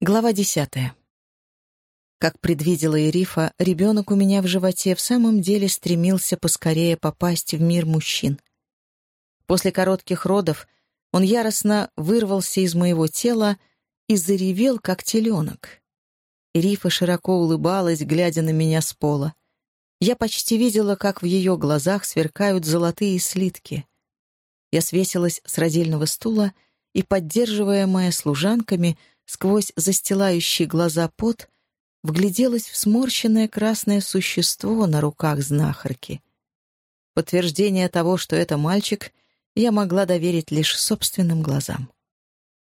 Глава десятая. Как предвидела Ирифа, ребенок у меня в животе в самом деле стремился поскорее попасть в мир мужчин. После коротких родов он яростно вырвался из моего тела и заревел, как теленок. Ирифа широко улыбалась, глядя на меня с пола. Я почти видела, как в ее глазах сверкают золотые слитки. Я свесилась с родильного стула и, поддерживаемая служанками, сквозь застилающий глаза пот, вгляделась в сморщенное красное существо на руках знахарки. Подтверждение того, что это мальчик, я могла доверить лишь собственным глазам.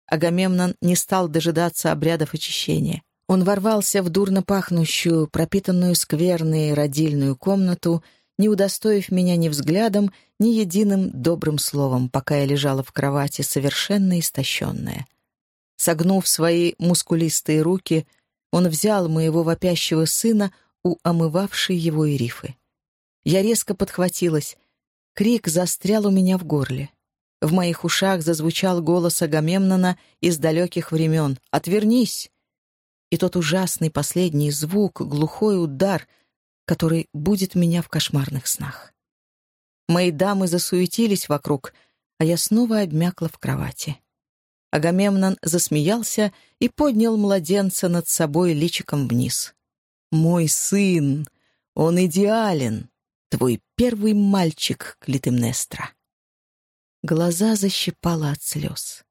Агамемнон не стал дожидаться обрядов очищения. Он ворвался в дурно пахнущую, пропитанную скверной родильную комнату, не удостоив меня ни взглядом, ни единым добрым словом, пока я лежала в кровати, совершенно истощенная. Согнув свои мускулистые руки, он взял моего вопящего сына у омывавшей его Ирифы. Я резко подхватилась. Крик застрял у меня в горле. В моих ушах зазвучал голос Агамемнона из далеких времен «Отвернись!» И тот ужасный последний звук, глухой удар, который будет меня в кошмарных снах. Мои дамы засуетились вокруг, а я снова обмякла в кровати. Агамемнон засмеялся и поднял младенца над собой личиком вниз. «Мой сын! Он идеален! Твой первый мальчик, Клитемнестра!» Глаза защипало от слез.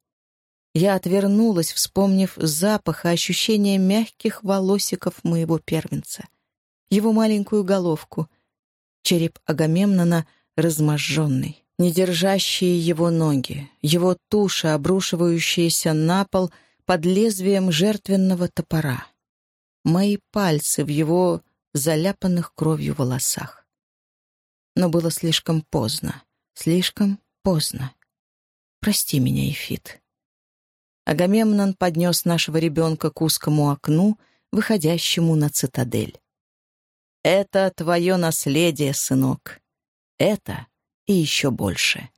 Я отвернулась, вспомнив запах и ощущение мягких волосиков моего первенца, его маленькую головку, череп Агамемнона разможженный не держащие его ноги, его туша, обрушивающаяся на пол под лезвием жертвенного топора, мои пальцы в его заляпанных кровью волосах. Но было слишком поздно, слишком поздно. Прости меня, Эфит. Агамемнон поднес нашего ребенка к узкому окну, выходящему на цитадель. «Это твое наследие, сынок. Это и еще больше.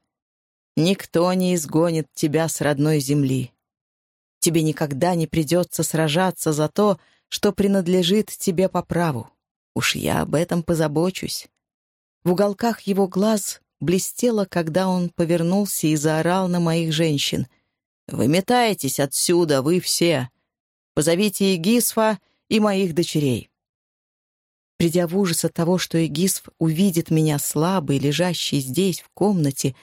Никто не изгонит тебя с родной земли. Тебе никогда не придется сражаться за то, что принадлежит тебе по праву. Уж я об этом позабочусь. В уголках его глаз блестело, когда он повернулся и заорал на моих женщин. «Выметайтесь отсюда, вы все! Позовите Егисфа и моих дочерей!» Придя в ужас от того, что Эгисф увидит меня слабой, лежащей здесь, в комнате,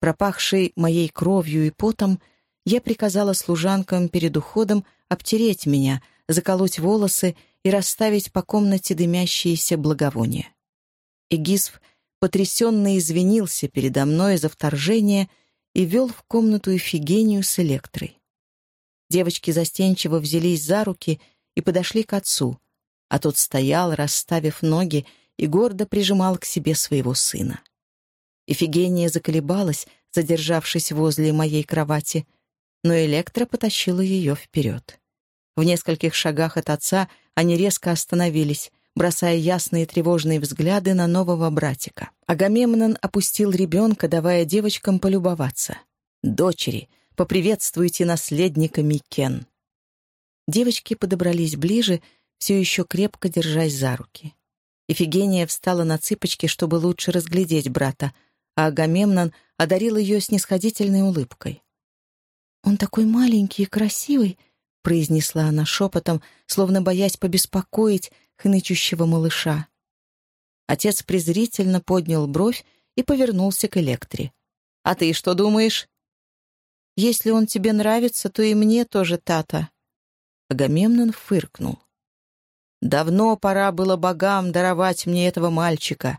пропахшей моей кровью и потом, я приказала служанкам перед уходом обтереть меня, заколоть волосы и расставить по комнате дымящиеся благовония. Эгисф потрясенно извинился передо мной за вторжение и вел в комнату Эфигению с Электрой. Девочки застенчиво взялись за руки и подошли к отцу — а тот стоял, расставив ноги, и гордо прижимал к себе своего сына. Ифигения заколебалась, задержавшись возле моей кровати, но Электра потащила ее вперед. В нескольких шагах от отца они резко остановились, бросая ясные тревожные взгляды на нового братика. Агамемнон опустил ребенка, давая девочкам полюбоваться. «Дочери, поприветствуйте наследника Микен». Девочки подобрались ближе, все еще крепко держась за руки. Ифигения встала на цыпочки, чтобы лучше разглядеть брата, а Агамемнон одарил ее снисходительной улыбкой. «Он такой маленький и красивый», — произнесла она шепотом, словно боясь побеспокоить хнычущего малыша. Отец презрительно поднял бровь и повернулся к Электре. «А ты что думаешь?» «Если он тебе нравится, то и мне тоже, Тата». Агамемнон фыркнул. Давно пора было богам даровать мне этого мальчика.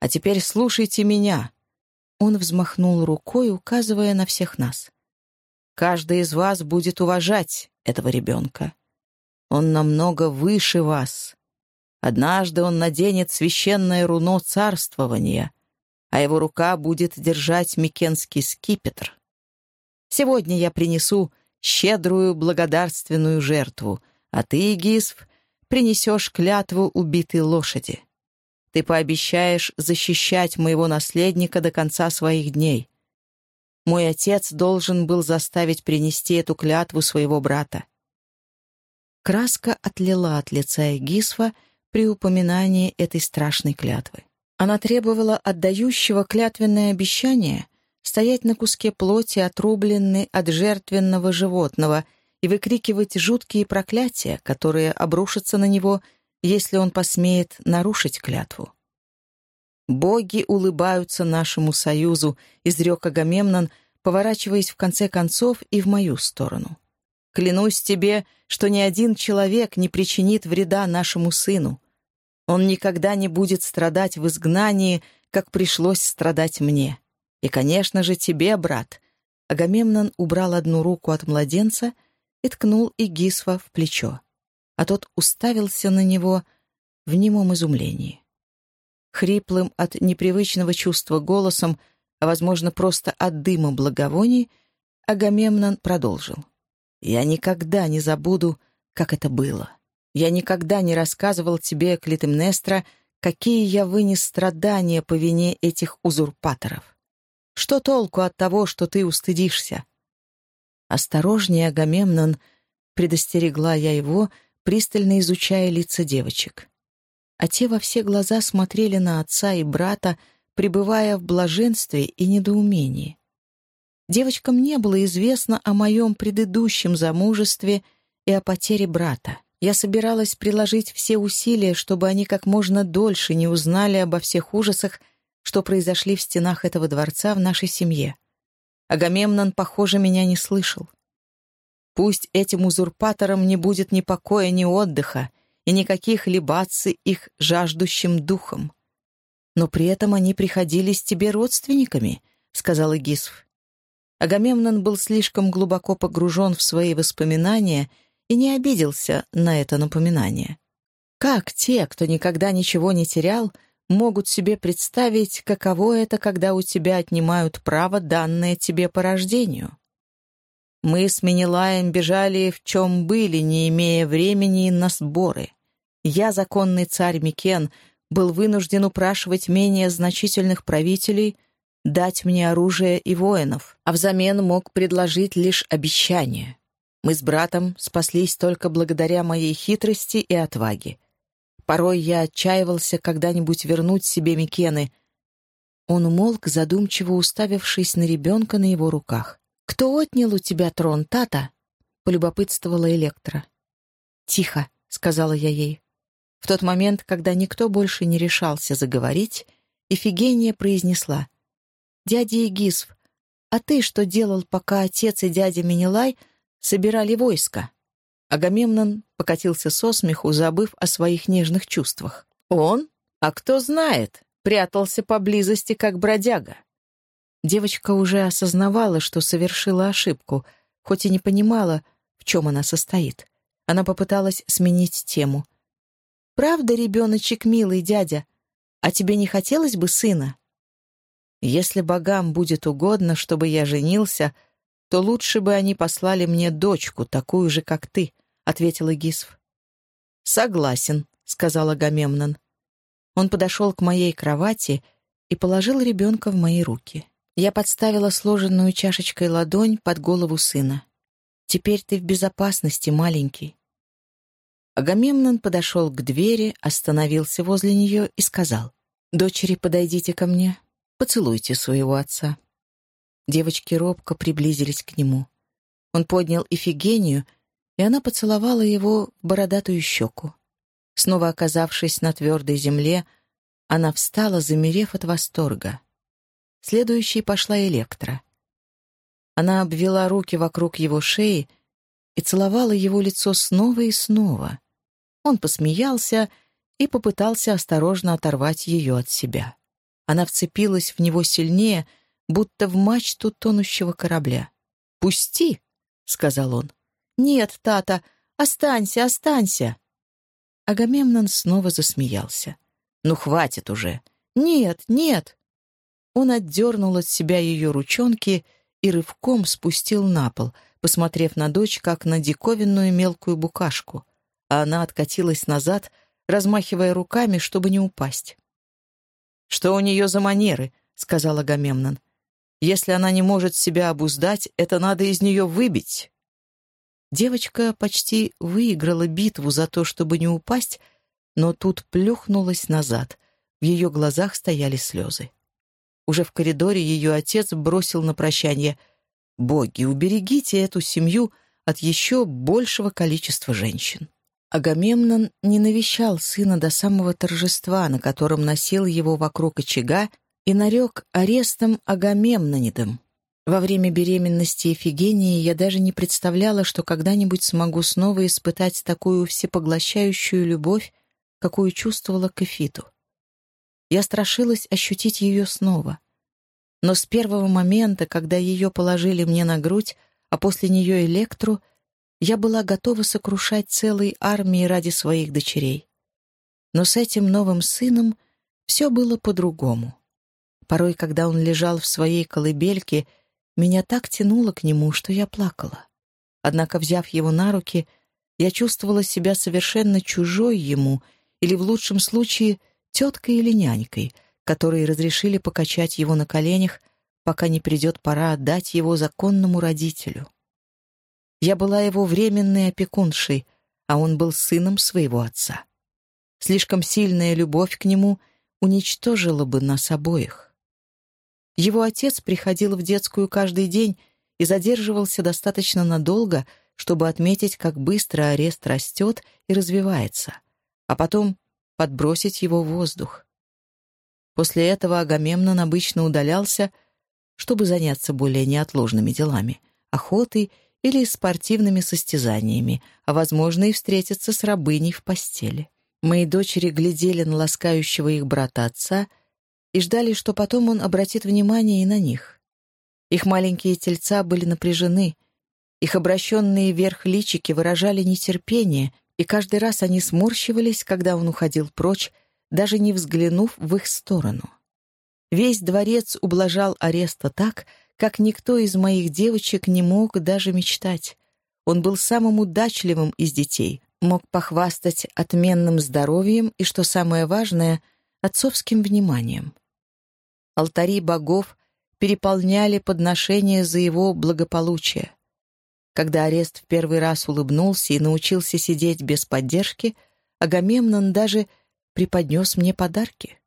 А теперь слушайте меня». Он взмахнул рукой, указывая на всех нас. «Каждый из вас будет уважать этого ребенка. Он намного выше вас. Однажды он наденет священное руно царствования, а его рука будет держать Микенский скипетр. Сегодня я принесу щедрую благодарственную жертву, а ты, Гисф, принесешь клятву убитой лошади. Ты пообещаешь защищать моего наследника до конца своих дней. Мой отец должен был заставить принести эту клятву своего брата. Краска отлила от лица Эгисфа при упоминании этой страшной клятвы. Она требовала отдающего клятвенное обещание стоять на куске плоти, отрубленной от жертвенного животного, и выкрикивать жуткие проклятия, которые обрушатся на него, если он посмеет нарушить клятву. «Боги улыбаются нашему союзу», — изрек Агамемнон, поворачиваясь в конце концов и в мою сторону. «Клянусь тебе, что ни один человек не причинит вреда нашему сыну. Он никогда не будет страдать в изгнании, как пришлось страдать мне. И, конечно же, тебе, брат». Агамемнон убрал одну руку от младенца и ткнул Игисва в плечо, а тот уставился на него в немом изумлении. Хриплым от непривычного чувства голосом, а, возможно, просто от дыма благовоний, Агамемнон продолжил. «Я никогда не забуду, как это было. Я никогда не рассказывал тебе, Клитемнестра, какие я вынес страдания по вине этих узурпаторов. Что толку от того, что ты устыдишься? Осторожнее, Агамемнон, предостерегла я его, пристально изучая лица девочек. А те во все глаза смотрели на отца и брата, пребывая в блаженстве и недоумении. Девочкам не было известно о моем предыдущем замужестве и о потере брата. Я собиралась приложить все усилия, чтобы они как можно дольше не узнали обо всех ужасах, что произошли в стенах этого дворца в нашей семье. Агамемнон, похоже, меня не слышал. Пусть этим узурпаторам не будет ни покоя, ни отдыха, и никаких либаций их жаждущим духом. Но при этом они приходились тебе родственниками, — сказал Игисф. Агамемнон был слишком глубоко погружен в свои воспоминания — и не обиделся на это напоминание. Как те, кто никогда ничего не терял, могут себе представить, каково это, когда у тебя отнимают право, данное тебе по рождению? Мы с Менелаем бежали в чем были, не имея времени на сборы. Я, законный царь Микен, был вынужден упрашивать менее значительных правителей дать мне оружие и воинов, а взамен мог предложить лишь обещание. Мы с братом спаслись только благодаря моей хитрости и отваге. Порой я отчаивался когда-нибудь вернуть себе Микены. Он умолк, задумчиво уставившись на ребенка на его руках. «Кто отнял у тебя трон, Тата?» — полюбопытствовала Электра. «Тихо», — сказала я ей. В тот момент, когда никто больше не решался заговорить, Ифигения произнесла. «Дядя Игисв, а ты что делал, пока отец и дядя Минилай собирали войско. Агамемнон покатился со смеху, забыв о своих нежных чувствах. Он? А кто знает, прятался поблизости, как бродяга. Девочка уже осознавала, что совершила ошибку, хоть и не понимала, в чем она состоит. Она попыталась сменить тему. «Правда, ребеночек милый дядя? А тебе не хотелось бы сына?» «Если богам будет угодно, чтобы я женился, то лучше бы они послали мне дочку, такую же, как ты», — ответила Гисв. «Согласен», — сказал Агамемнон. Он подошел к моей кровати и положил ребенка в мои руки. Я подставила сложенную чашечкой ладонь под голову сына. «Теперь ты в безопасности, маленький». Агамемнон подошел к двери, остановился возле нее и сказал, «Дочери, подойдите ко мне, поцелуйте своего отца». Девочки робко приблизились к нему. Он поднял Ифигению, и она поцеловала его в бородатую щеку. Снова оказавшись на твердой земле, она встала, замерев от восторга. Следующей пошла Электра. Она обвела руки вокруг его шеи и целовала его лицо снова и снова. Он посмеялся и попытался осторожно оторвать ее от себя. Она вцепилась в него сильнее — будто в мачту тонущего корабля. «Пусти!» — сказал он. «Нет, Тата, останься, останься!» Агамемнон снова засмеялся. «Ну, хватит уже!» «Нет, нет!» Он отдернул от себя ее ручонки и рывком спустил на пол, посмотрев на дочь, как на диковинную мелкую букашку, а она откатилась назад, размахивая руками, чтобы не упасть. «Что у нее за манеры?» — сказал Агамемнон. Если она не может себя обуздать, это надо из нее выбить. Девочка почти выиграла битву за то, чтобы не упасть, но тут плюхнулась назад. В ее глазах стояли слезы. Уже в коридоре ее отец бросил на прощание «Боги, уберегите эту семью от еще большего количества женщин». Агамемнон не навещал сына до самого торжества, на котором носил его вокруг очага, и нарек арестом Агамемнонидом. Во время беременности Эфигении я даже не представляла, что когда-нибудь смогу снова испытать такую всепоглощающую любовь, какую чувствовала к Эфиту. Я страшилась ощутить ее снова. Но с первого момента, когда ее положили мне на грудь, а после нее Электру, я была готова сокрушать целой армии ради своих дочерей. Но с этим новым сыном все было по-другому. Порой, когда он лежал в своей колыбельке, меня так тянуло к нему, что я плакала. Однако, взяв его на руки, я чувствовала себя совершенно чужой ему или, в лучшем случае, теткой или нянькой, которые разрешили покачать его на коленях, пока не придет пора отдать его законному родителю. Я была его временной опекуншей, а он был сыном своего отца. Слишком сильная любовь к нему уничтожила бы нас обоих. Его отец приходил в детскую каждый день и задерживался достаточно надолго, чтобы отметить, как быстро арест растет и развивается, а потом подбросить его в воздух. После этого Агамемнон обычно удалялся, чтобы заняться более неотложными делами — охотой или спортивными состязаниями, а, возможно, и встретиться с рабыней в постели. Мои дочери глядели на ласкающего их брата отца — и ждали, что потом он обратит внимание и на них. Их маленькие тельца были напряжены, их обращенные вверх личики выражали нетерпение, и каждый раз они сморщивались, когда он уходил прочь, даже не взглянув в их сторону. Весь дворец ублажал ареста так, как никто из моих девочек не мог даже мечтать. Он был самым удачливым из детей, мог похвастать отменным здоровьем и, что самое важное, отцовским вниманием. Алтари богов переполняли подношения за его благополучие. Когда Арест в первый раз улыбнулся и научился сидеть без поддержки, Агамемнон даже преподнес мне подарки.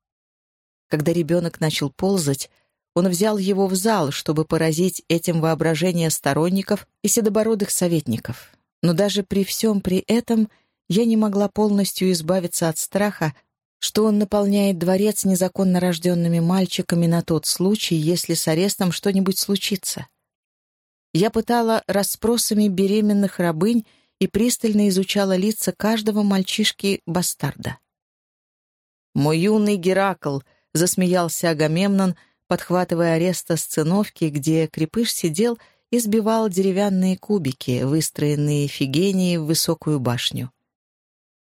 Когда ребенок начал ползать, он взял его в зал, чтобы поразить этим воображение сторонников и седобородых советников. Но даже при всем при этом я не могла полностью избавиться от страха, что он наполняет дворец незаконно рожденными мальчиками на тот случай, если с арестом что-нибудь случится. Я пытала расспросами беременных рабынь и пристально изучала лица каждого мальчишки-бастарда. «Мой юный Геракл!» — засмеялся Агамемнон, подхватывая ареста сценовки, где крепыш сидел и сбивал деревянные кубики, выстроенные Фигенией в высокую башню.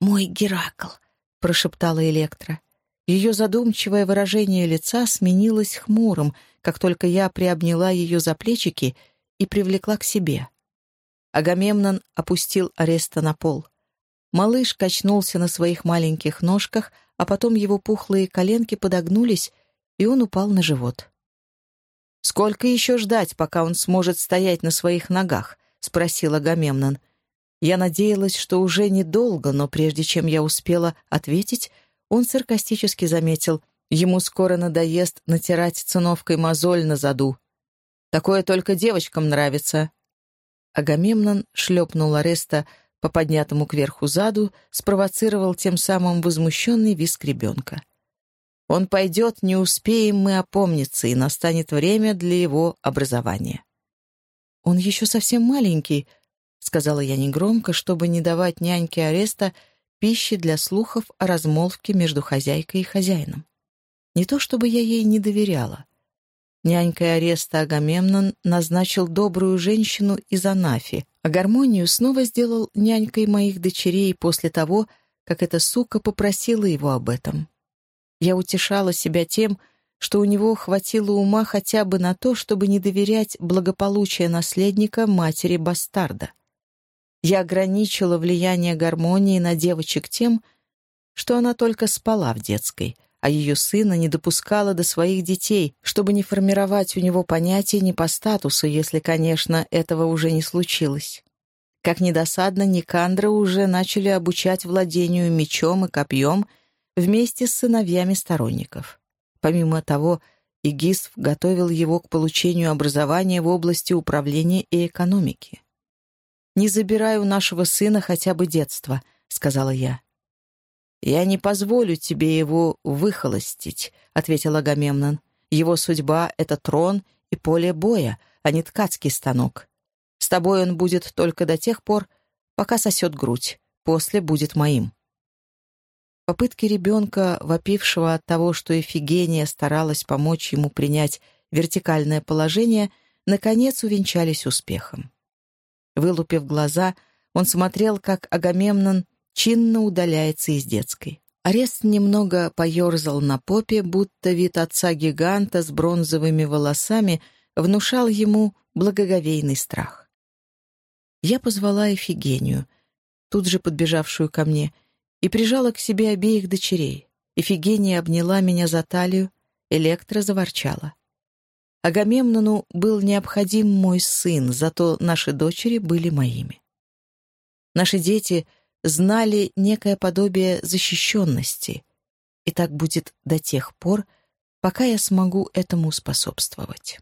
«Мой Геракл!» — прошептала Электра. Ее задумчивое выражение лица сменилось хмурым, как только я приобняла ее за плечики и привлекла к себе. Агамемнон опустил Ареста на пол. Малыш качнулся на своих маленьких ножках, а потом его пухлые коленки подогнулись, и он упал на живот. «Сколько еще ждать, пока он сможет стоять на своих ногах?» — спросил Агамемнон. Я надеялась, что уже недолго, но прежде чем я успела ответить, он саркастически заметил, ему скоро надоест натирать циновкой мозоль на заду. Такое только девочкам нравится. Агамемнон шлепнул Ареста по поднятому кверху заду, спровоцировал тем самым возмущенный виск ребенка. Он пойдет, не успеем мы опомниться, и настанет время для его образования. «Он еще совсем маленький», — сказала я негромко, чтобы не давать няньке ареста пищи для слухов о размолвке между хозяйкой и хозяином. Не то чтобы я ей не доверяла. Нянькой ареста Агамемнон назначил добрую женщину из Анафи, а гармонию снова сделал нянькой моих дочерей после того, как эта сука попросила его об этом. Я утешала себя тем, что у него хватило ума хотя бы на то, чтобы не доверять благополучие наследника матери бастарда. Я ограничила влияние гармонии на девочек тем, что она только спала в детской, а ее сына не допускала до своих детей, чтобы не формировать у него понятия не по статусу, если, конечно, этого уже не случилось. Как недосадно, Никандра уже начали обучать владению мечом и копьем вместе с сыновьями сторонников. Помимо того, Игисф готовил его к получению образования в области управления и экономики. «Не забирай у нашего сына хотя бы детства», — сказала я. «Я не позволю тебе его выхолостить», — ответил Агамемнон. «Его судьба — это трон и поле боя, а не ткацкий станок. С тобой он будет только до тех пор, пока сосет грудь, после будет моим». Попытки ребенка, вопившего от того, что Эфигения старалась помочь ему принять вертикальное положение, наконец увенчались успехом. Вылупив глаза, он смотрел, как Агамемнон чинно удаляется из детской. Арест немного поерзал на попе, будто вид отца-гиганта с бронзовыми волосами внушал ему благоговейный страх. Я позвала Эфигению, тут же подбежавшую ко мне, и прижала к себе обеих дочерей. Эфигения обняла меня за талию, Электра заворчала. Агамемнону был необходим мой сын, зато наши дочери были моими. Наши дети знали некое подобие защищенности, и так будет до тех пор, пока я смогу этому способствовать.